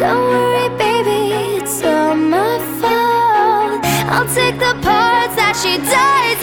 Don't worry, baby, it's all my fault. I'll take the parts that she dies.